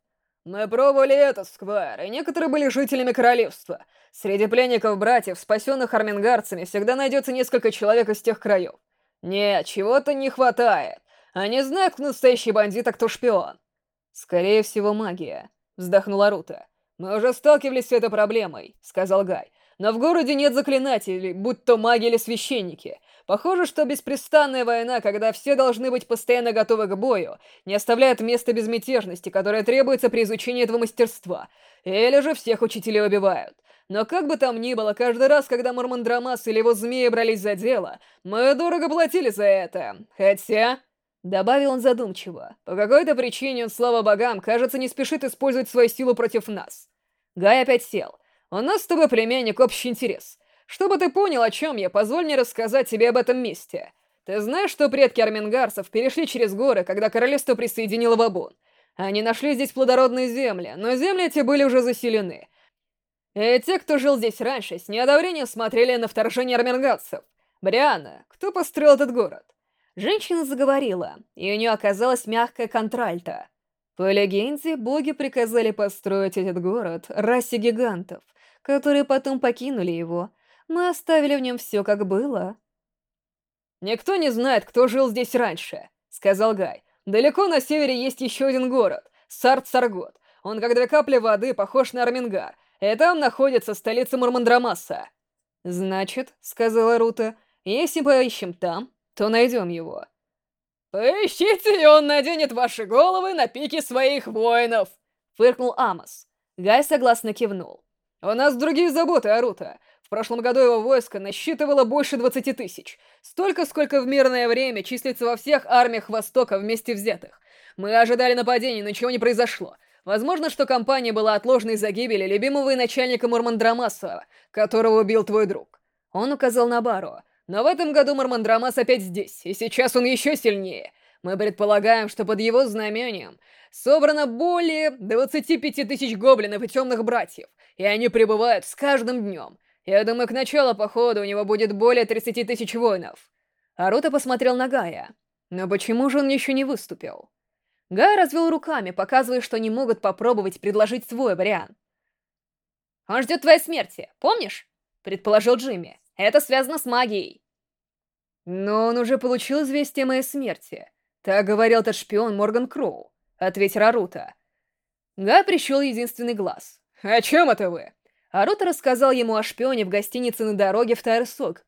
«Мы пробовали это, Сквайр, и некоторые были жителями королевства. Среди пленников-братьев, спасенных армингарцами, всегда найдется несколько человек из тех краев. Нет, чего-то не хватает. Они знают, кто настоящий бандит, а кто шпион». «Скорее всего, магия», — вздохнула Рута. «Мы уже сталкивались с этой проблемой», — сказал Гай. «Но в городе нет заклинателей, будь то маги или священники. Похоже, что беспрестанная война, когда все должны быть постоянно готовы к бою, не оставляет места безмятежности, которая требуется при изучении этого мастерства. Или же всех учителей убивают. Но как бы там ни было, каждый раз, когда Мормандрамас или его змеи брались за дело, мы дорого платили за это. Хотя... Добавил он задумчиво. По какой-то причине он, слава богам, кажется, не спешит использовать свою силу против нас. Гай опять сел. У нас с тобой, племянник, общий интерес. Чтобы ты понял, о чем я, позволь мне рассказать тебе об этом месте. Ты знаешь, что предки армингарцев перешли через горы, когда королевство присоединило Бабун? Они нашли здесь плодородные земли, но земли эти были уже заселены. И те, кто жил здесь раньше, с неодобрением смотрели на вторжение армингарцев. Бриана, кто построил этот город? Женщина заговорила, и у нее оказалась мягкая контральта. По легенде, боги приказали построить этот город расе гигантов, которые потом покинули его, мы оставили в нем все, как было. «Никто не знает, кто жил здесь раньше», — сказал Гай. «Далеко на севере есть еще один город — Сарт-Саргот. Он, как две капли воды, похож на Армингар, и там находится столица Мурмандрамаса». «Значит», — сказала Рута, — «если поищем там, то найдем его». «Поищите, и он наденет ваши головы на пике своих воинов!» — фыркнул Амос. Гай согласно кивнул. «У нас другие заботы, Арута. В прошлом году его войско насчитывало больше 20 тысяч. Столько, сколько в мирное время числится во всех армиях Востока вместе взятых. Мы ожидали нападений, но ничего не произошло. Возможно, что кампания была отложена из-за гибели любимого начальника Мурмандрамаса, которого убил твой друг. Он указал на Бару. Но в этом году Мурмандрамас опять здесь, и сейчас он еще сильнее. Мы предполагаем, что под его знамением собрано более 25 тысяч гоблинов и темных братьев, и они прибывают с каждым днем. Я думаю, к началу похода у него будет более 30 тысяч воинов. Арута посмотрел на Гая. Но почему же он еще не выступил? Гай развел руками, показывая, что они могут попробовать предложить свой вариант. «Он ждет твоей смерти, помнишь?» — предположил Джимми. «Это связано с магией». «Но он уже получил известие о моей смерти. Так говорил этот шпион Морган Кроу», — ответил Арута. Гай прищел единственный глаз. «О чем это вы?» Арута рассказал ему о шпионе в гостинице на дороге в Тайрсок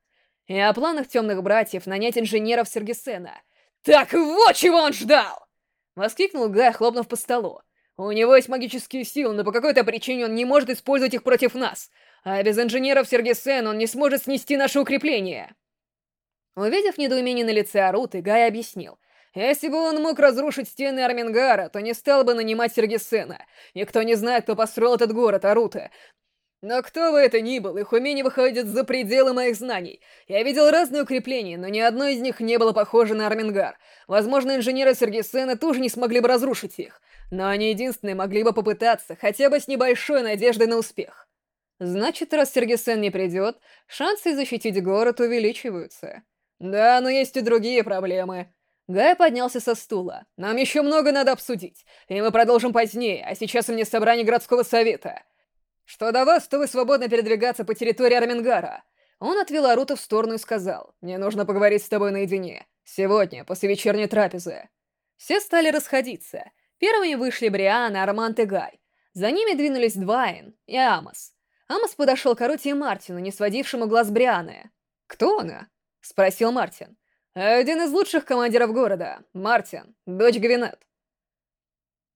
и о планах темных братьев нанять инженеров Сергисена. «Так вот чего он ждал!» Воскликнул Гай, хлопнув по столу. «У него есть магические силы, но по какой-то причине он не может использовать их против нас. А без инженеров Сергисен он не сможет снести наше укрепление». Увидев недоумение на лице Аруты, Гай объяснил. Если бы он мог разрушить стены Армингара, то не стал бы нанимать Сергисена. Никто не знает, кто построил этот город, Арута. Но кто бы это ни был, их умения выходят за пределы моих знаний. Я видел разные укрепления, но ни одно из них не было похоже на Армингар. Возможно, инженеры Сергисена тоже не смогли бы разрушить их. Но они единственные могли бы попытаться, хотя бы с небольшой надеждой на успех. Значит, раз Сергисен не придет, шансы защитить город увеличиваются. Да, но есть и другие проблемы. Гай поднялся со стула. Нам еще много надо обсудить, и мы продолжим позднее, а сейчас у меня собрание городского совета. Что до вас, то вы свободно передвигаться по территории Армингара. Он отвел Аруту в сторону и сказал, «Мне нужно поговорить с тобой наедине. Сегодня, после вечерней трапезы». Все стали расходиться. Первыми вышли Бриан, Армант и Гай. За ними двинулись Двайн и Амос. Амос подошел к Аруте и Мартину, не сводившему глаз Брианы. «Кто она?» — спросил Мартин. «Один из лучших командиров города, Мартин, дочь Гвинет».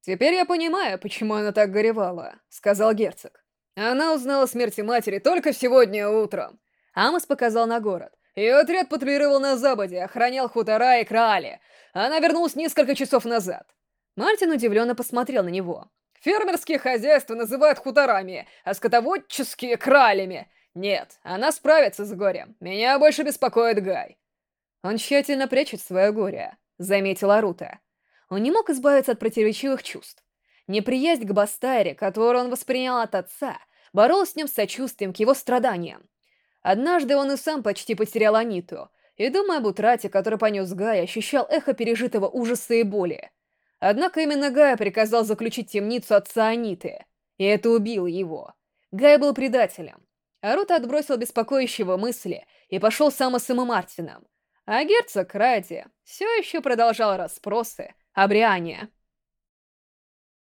«Теперь я понимаю, почему она так горевала», — сказал герцог. Она узнала о смерти матери только сегодня утром. Амос показал на город. Ее отряд патрулировал на западе, охранял хутора и крали. Она вернулась несколько часов назад. Мартин удивленно посмотрел на него. Фермерские хозяйства называют хуторами, а скотоводческие — кралями. Нет, она справится с горем. Меня больше беспокоит Гай. Он тщательно прячет свое горе, — заметила Рута. Он не мог избавиться от противоречивых чувств. Неприязнь к Бастаре, которую он воспринял от отца, боролась с ним с сочувствием к его страданиям. Однажды он и сам почти потерял Аниту, и, думая об утрате, который понес Гай, ощущал эхо пережитого ужаса и боли. Однако именно Гай приказал заключить темницу отца Аниты, и это убило его. Гай был предателем. Арута отбросил беспокоящего мысли и пошел с Амосом и Мартином. А герцог Ради все еще продолжал расспросы о Бриане.